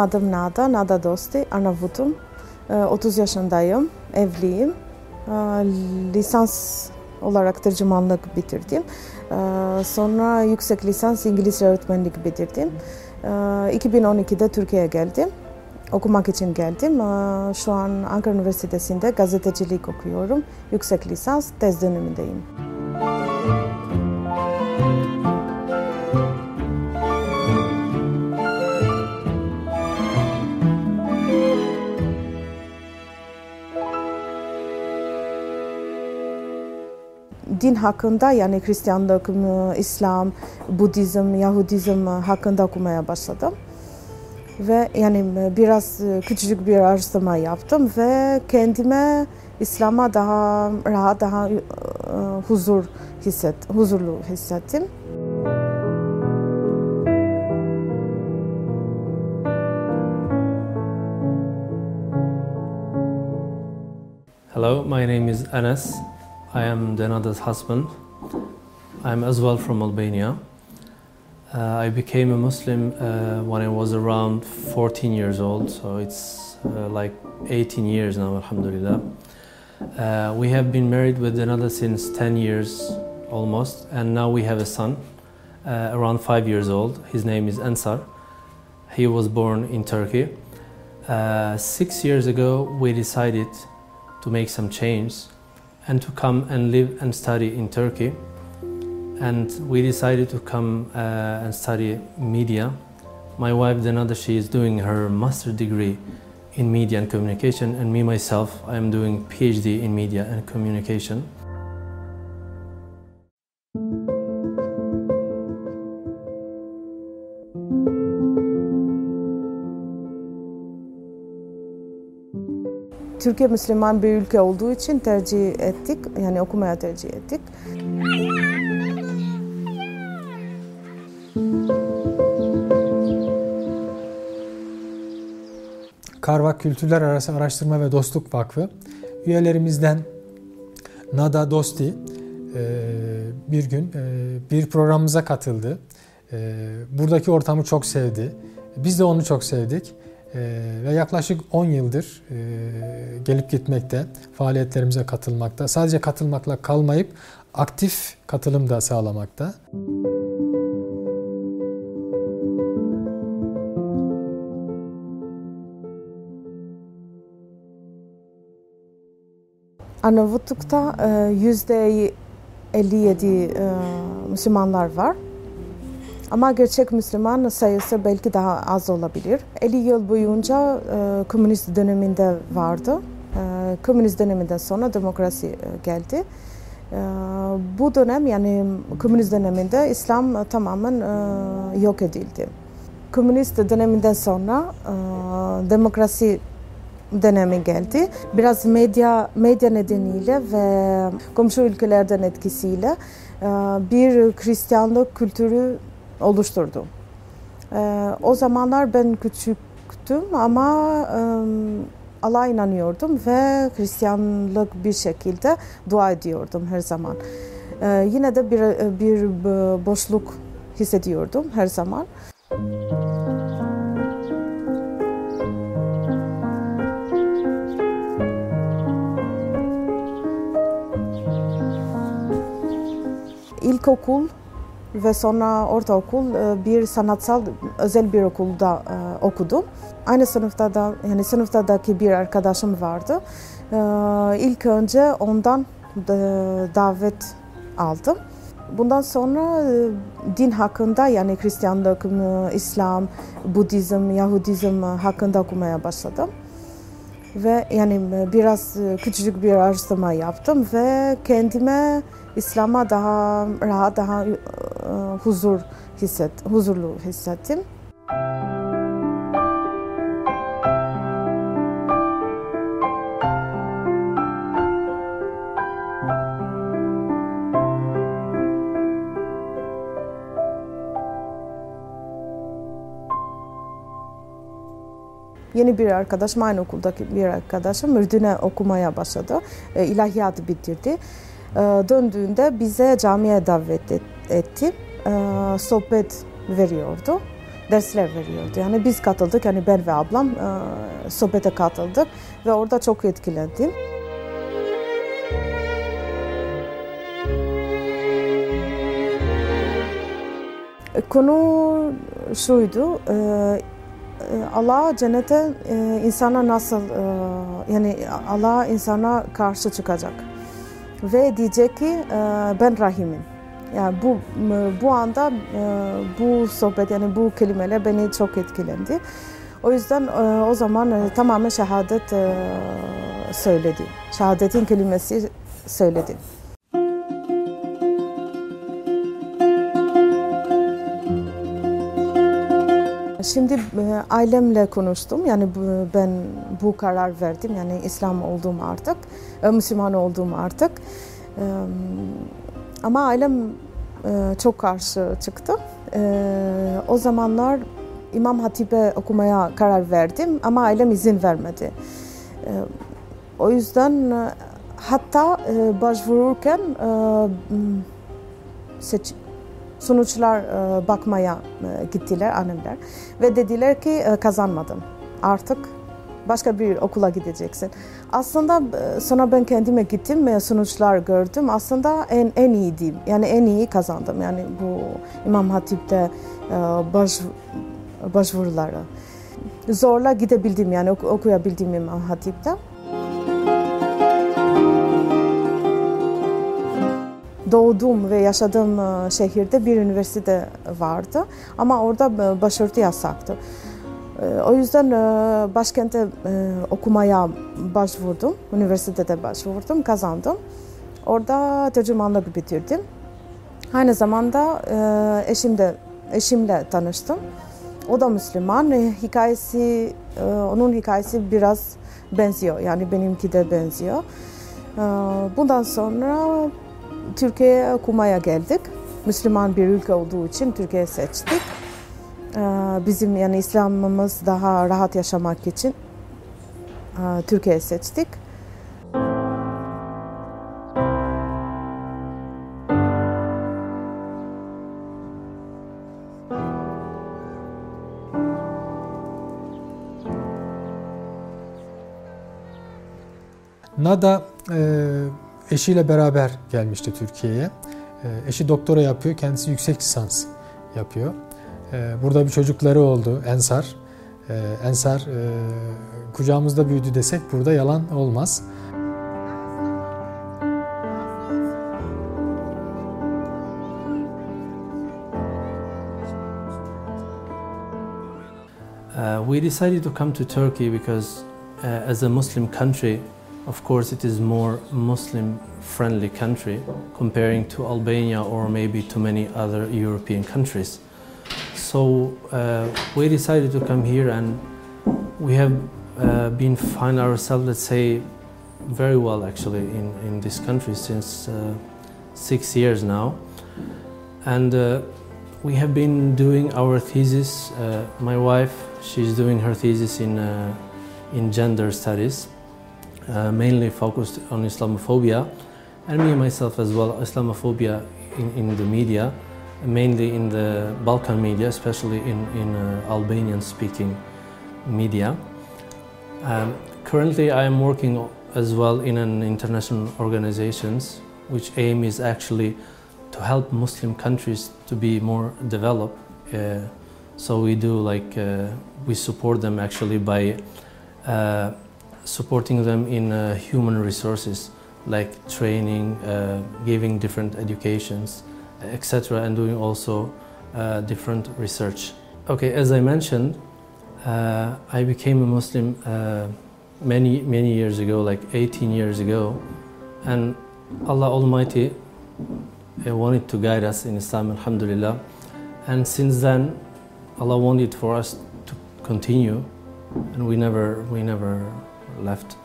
Benim adım Nada, Nada Dosti, Arnavutum. 30 yaşındayım, evliyim. Lisans olarak tercümanlık bitirdim. Sonra yüksek lisans İngilizce öğretmenlik bitirdim. 2012'de Türkiye'ye geldim. Okumak için geldim. Şu an Ankara Üniversitesi'nde gazetecilik okuyorum. Yüksek lisans tez dönemindeyim. Din hakkında yani Hristiyanlık, İslam, Budizm, Yahudizm hakkında okumaya başladım. Ve yani biraz küçücük bir araştırma yaptım ve kendime İslam'a daha rahat, daha huzur hisset, huzurlu hissettim. Hello, my name is Anas. I am Denada's husband. I'm as well from Albania. Uh, I became a Muslim uh, when I was around 14 years old, so it's uh, like 18 years now, Alhamdulillah. Uh, we have been married with Denada since 10 years almost, and now we have a son uh, around 5 years old. His name is Ansar. He was born in Turkey. Uh, six years ago, we decided to make some change and to come and live and study in Turkey. And we decided to come uh, and study media. My wife, Denada, she is doing her master degree in media and communication, and me myself, I am doing PhD in media and communication. Türkiye Müslüman bir ülke olduğu için tercih ettik. Yani okumaya tercih ettik. Karvak Kültürler Arası Araştırma ve Dostluk Vakfı üyelerimizden Nada Dosti bir gün bir programımıza katıldı. Buradaki ortamı çok sevdi. Biz de onu çok sevdik. Ve yaklaşık 10 yıldır gelip gitmekte, faaliyetlerimize katılmakta. Sadece katılmakla kalmayıp aktif katılım da sağlamakta. Arnavutluk'ta yüzde 57 Müslümanlar var. Ama gerçek Müslüman sayısı belki daha az olabilir. 50 yıl boyunca e, komünist döneminde vardı. E, komünist döneminden sonra demokrasi e, geldi. E, bu dönem yani komünist döneminde İslam tamamen e, yok edildi. Komünist döneminden sonra e, demokrasi dönemi geldi. Biraz medya medya nedeniyle ve komşu ülkelerden etkisiyle e, bir Hristiyanlık kültürü oluşturdu. E, o zamanlar ben küçüktüm ama e, Allah'a inanıyordum ve Hristiyanlık bir şekilde dua ediyordum her zaman. E, yine de bir, bir boşluk hissediyordum her zaman. İlkokul ve sonra ortaokul e, bir sanatsal özel bir okulda e, okudum. Aynı sınıfta da yani sınıftadaki bir arkadaşım vardı. E, ilk önce ondan davet aldım. Bundan sonra din hakkında yani Hristiyanlık, İslam, Budizm, Yahudizm hakkında okumaya başladım. Ve yani biraz küçücük bir araştırma yaptım ve kendime İslam'a daha rahat, daha huzur hisset, huzurlu hissettim. Yeni bir arkadaşım, aynı okuldaki bir arkadaşım Ürdün'e okumaya başladı. E, ilahiyatı bitirdi. E, döndüğünde bize camiye davet etti. E, sohbet veriyordu. dersler veriyordu. Yani biz katıldık, yani ben ve ablam e, sohbete katıldık ve orada çok etkilendim. Konu şuydu, e, Allah cennete e, insana nasıl, e, yani Allah insana karşı çıkacak ve diyecek ki e, ben rahimim. Yani bu bu anda e, bu sohbet yani bu kelimeler beni çok etkilendi. O yüzden e, o zaman e, tamamen şehadet e, söyledi. Şehadetin kelimesi söyledi. Şimdi e, ailemle konuştum. Yani ben bu karar verdim. Yani İslam olduğum artık, e, Müslüman olduğum artık. E, ama ailem çok karşı çıktı. O zamanlar İmam Hatip'e okumaya karar verdim ama ailem izin vermedi. O yüzden hatta başvururken seç, sonuçlar e, bakmaya e, gittiler annemler ve dediler ki e, kazanmadım artık başka bir okula gideceksin. Aslında sonra ben kendime gittim ve sonuçlar gördüm. Aslında en en iyiydim. Yani en iyi kazandım. Yani bu İmam Hatip'te baş, başvuruları. Zorla gidebildim yani okuyabildim İmam Hatip'te. Doğduğum ve yaşadığım e, şehirde bir üniversite vardı ama orada e, başörtü yasaktı. E, o yüzden başkente okumaya başvurdum, üniversitede başvurdum, kazandım. Orada tercümanlık bitirdim. Aynı zamanda eşim de, eşimle tanıştım. O da Müslüman. Hikayesi, onun hikayesi biraz benziyor. Yani benimki de benziyor. Bundan sonra Türkiye'ye okumaya geldik. Müslüman bir ülke olduğu için Türkiye seçtik. Ee, bizim yani İslam'ımız daha rahat yaşamak için e, Türkiye seçtik. Nada e, Eşiyle beraber gelmişti Türkiye'ye. Ee, eşi doktora yapıyor, kendisi yüksek lisans yapıyor. Ee, burada bir çocukları oldu, Ensar. Ee, Ensar e, kucağımızda büyüdü desek burada yalan olmaz. Uh, we decided to come to Turkey because uh, as a Muslim country Of course, it is more Muslim-friendly country comparing to Albania or maybe to many other European countries. So uh, we decided to come here, and we have uh, been find ourselves, let's say, very well actually in, in this country since uh, six years now, and uh, we have been doing our thesis. Uh, my wife, she's doing her thesis in uh, in gender studies uh, mainly focused on Islamophobia, and me myself as well, Islamophobia in, in the media, mainly in the Balkan media, especially in, in uh, Albanian speaking media. Um, currently, I am working as well in an international organizations, which aim is actually to help Muslim countries to be more developed. Uh, so we do like uh, we support them actually by uh, supporting them in uh, human resources like training, uh, giving different educations, etc., and doing also uh, different research. Okay, as I mentioned, uh, I became a Muslim uh, many many years ago, like 18 years ago, and Allah Almighty uh, wanted to guide us in Islam, Alhamdulillah, and since then, Allah wanted for us to continue, and we never we never left.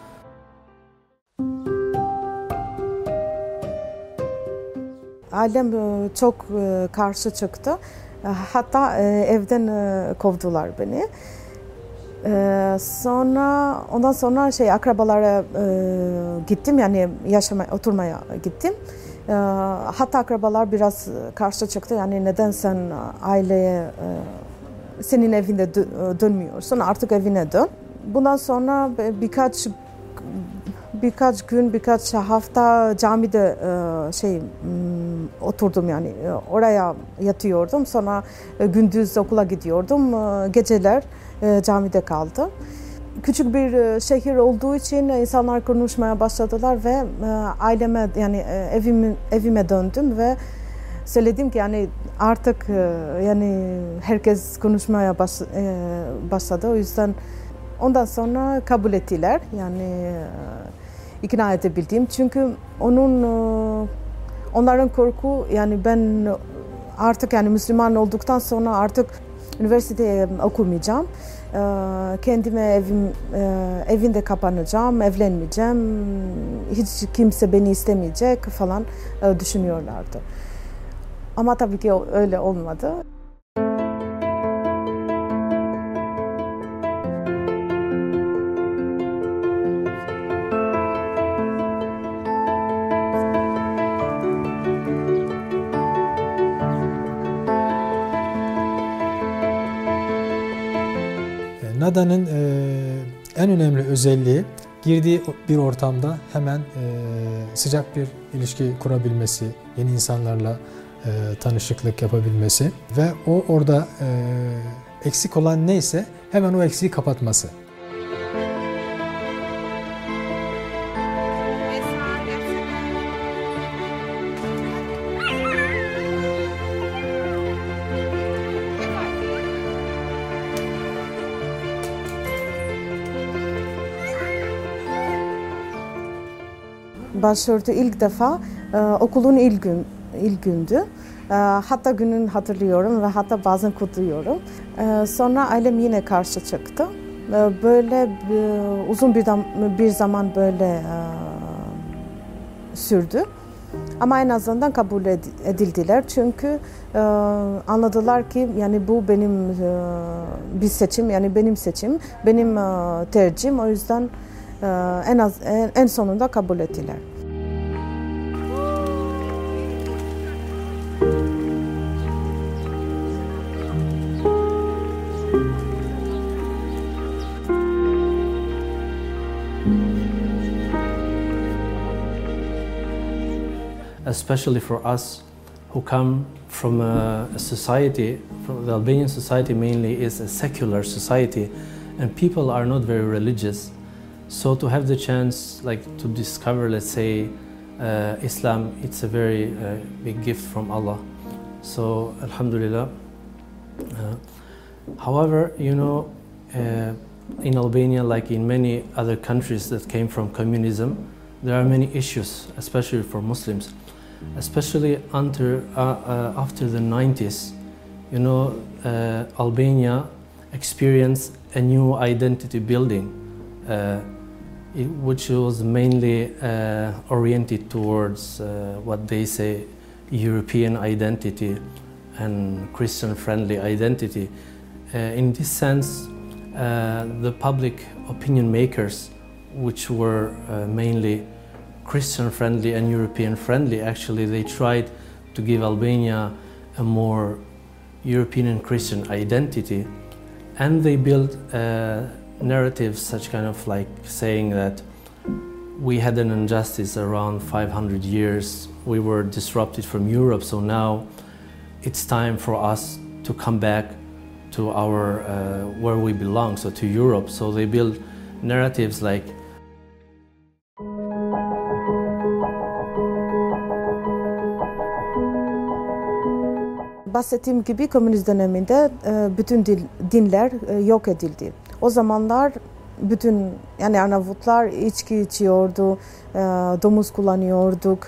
Ailem e, çok e, karşı çıktı. E, hatta evden kovdular beni. Sonra ondan sonra şey akrabalara gittim yani yaşamaya oturmaya gittim. Hatta akrabalar biraz karşı çıktı yani neden sen aileye senin evinde dönmüyorsun artık evine dön. Bundan sonra birkaç birkaç gün, birkaç hafta camide e, şey oturdum yani e, oraya yatıyordum. Sonra e, gündüz okula gidiyordum. Geceler camide kaldım. Küçük bir şehir olduğu için insanlar konuşmaya başladılar ve aileme yani evime, evime döndüm ve söyledim ki yani artık yani herkes konuşmaya başladı. O yüzden ondan sonra kabul ettiler. Yani ikna edebildiğim. Çünkü onun e, onların korku yani ben artık yani Müslüman olduktan sonra artık üniversiteye okumayacağım. E, kendime evim e, evinde kapanacağım, evlenmeyeceğim. Hiç kimse beni istemeyecek falan düşünüyorlardı. Ama tabii ki öyle olmadı. NADA'nın e, en önemli özelliği girdiği bir ortamda hemen e, sıcak bir ilişki kurabilmesi, yeni insanlarla e, tanışıklık yapabilmesi ve o orada eksik olan neyse hemen o eksiği kapatması. Başvurdu ilk defa e, okulun ilk gün ilk gündü. E, hatta günün hatırlıyorum ve hatta bazen kutluyorum. E, sonra ailem yine karşı çıktı. E, böyle e, uzun bir, bir zaman böyle e, sürdü. Ama en azından kabul edildiler çünkü e, anladılar ki yani bu benim e, bir seçim yani benim seçim, benim e, tercihim o yüzden e, en az en, en sonunda kabul ettiler. Especially for us who come from a, a society, from the Albanian society mainly is a secular society, and people are not very religious. So to have the chance, like to discover, let's say, uh, Islam, it's a very uh, big gift from Allah. So Alhamdulillah. Uh, however, you know, uh, in Albania, like in many other countries that came from communism, there are many issues, especially for Muslims especially under, uh, uh, after the 90s, you know, uh, Albania experienced a new identity building, uh, which was mainly uh, oriented towards uh, what they say European identity and Christian-friendly identity. in this sense, the public opinion makers, which were mainly Christian friendly and European friendly. Actually, they tried to give Albania a more European and Christian identity, and they built narratives such kind of like saying that we had an injustice around 500 years, we were disrupted from Europe, so now it's time for us to come back to our uh, where we belong, so to Europe. So they build narratives like bahsettiğim gibi komünist döneminde e, bütün dil, dinler e, yok edildi. O zamanlar bütün yani Arnavutlar içki içiyordu, e, domuz kullanıyorduk,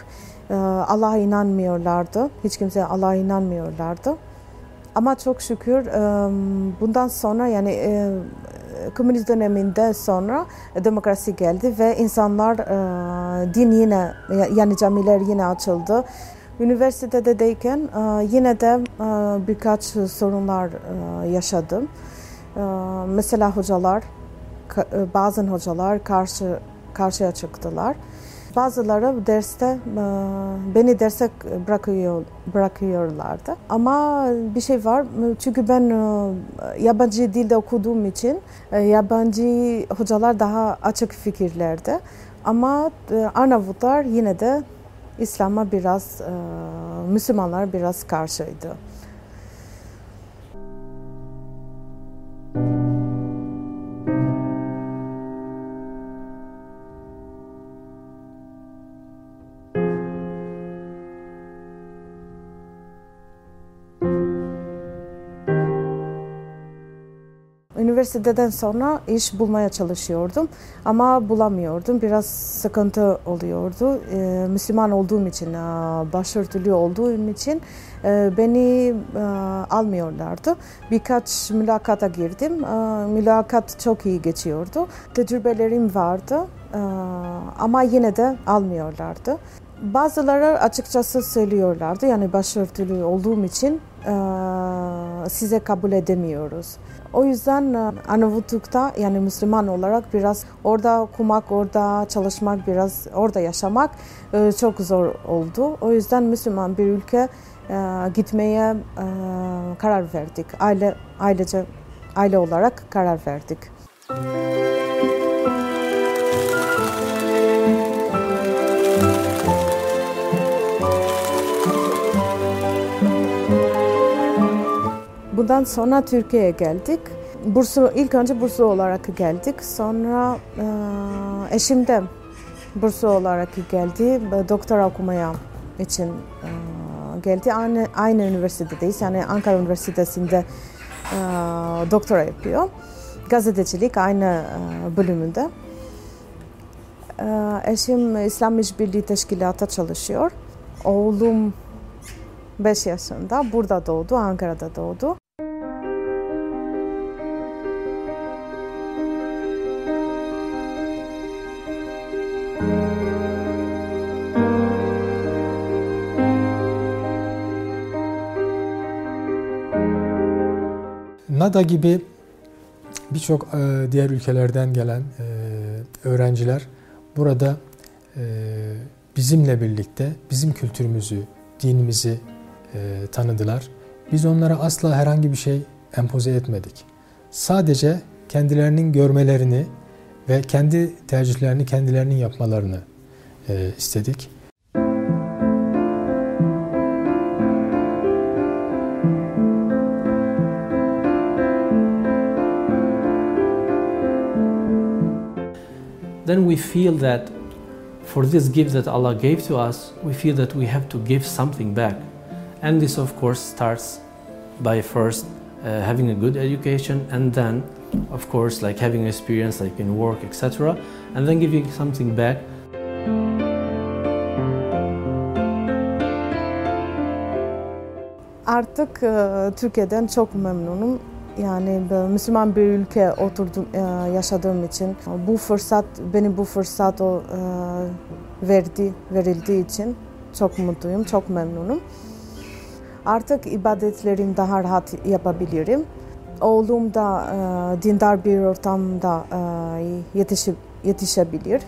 Allah'a inanmıyorlardı. Hiç kimse Allah'a inanmıyorlardı. Ama çok şükür bundan sonra yani komünist döneminde sonra demokrasi geldi ve insanlar din yine yani camiler yine açıldı. Üniversitedeyken e, yine de e, birkaç sorunlar e, yaşadım. Mesela hocalar, bazen hocalar karşı karşıya çıktılar. bazıları derste beni derse bırakıyor bırakıyorlardı. Ama bir şey var çünkü ben yabancı dilde okuduğum için yabancı hocalar daha açık fikirlerdi. Ama Arnavutlar yine de İslam'a biraz Müslümanlar biraz karşıydı. Üniversiteden sonra iş bulmaya çalışıyordum ama bulamıyordum. Biraz sıkıntı oluyordu. Ee, Müslüman olduğum için, e, başörtülü olduğum için e, beni e, almıyorlardı. Birkaç mülakata girdim. E, mülakat çok iyi geçiyordu. Tecrübelerim vardı e, ama yine de almıyorlardı. Bazıları açıkçası söylüyorlardı yani başörtülü olduğum için e, size kabul edemiyoruz. O yüzden e, Arnavutluk'ta yani Müslüman olarak biraz orada okumak, orada çalışmak, biraz orada yaşamak e, çok zor oldu. O yüzden Müslüman bir ülke e, gitmeye karar verdik. Aile ailece aile olarak karar verdik. Bundan sonra Türkiye'ye geldik. Burslu, ilk önce burslu olarak geldik. Sonra eşim de burslu olarak geldi. Doktora okumaya için geldi. Aynı, aynı üniversitedeyiz. Yani Ankara Üniversitesi'nde doktora yapıyor. Gazetecilik aynı bölümünde. Eşim İslam İşbirliği Teşkilatı çalışıyor. Oğlum 5 yaşında. Burada doğdu, Ankara'da doğdu. Nada gibi birçok e, diğer ülkelerden gelen e, öğrenciler burada e, bizimle birlikte bizim kültürümüzü, dinimizi tanıdılar. Biz onlara asla herhangi bir şey empoze etmedik. Sadece kendilerinin görmelerini ve kendi tercihlerini kendilerinin yapmalarını istedik. Feel that for this gift that Allah gave to us, we feel that we have to give something back. And this, of course, starts by first uh, having a good education and then, of course, like having experience like in work, etc., and then giving something back. Artık Türkiye'den çok memnunum. Yani Müslüman bir ülke oturdum, e, yaşadığım için bu fırsat, beni bu fırsat o e, verdi, verildiği için çok mutluyum, çok memnunum. Artık ibadetlerim daha rahat yapabilirim. Oğlum da e, dindar bir ortamda yetişip, yetişebilir.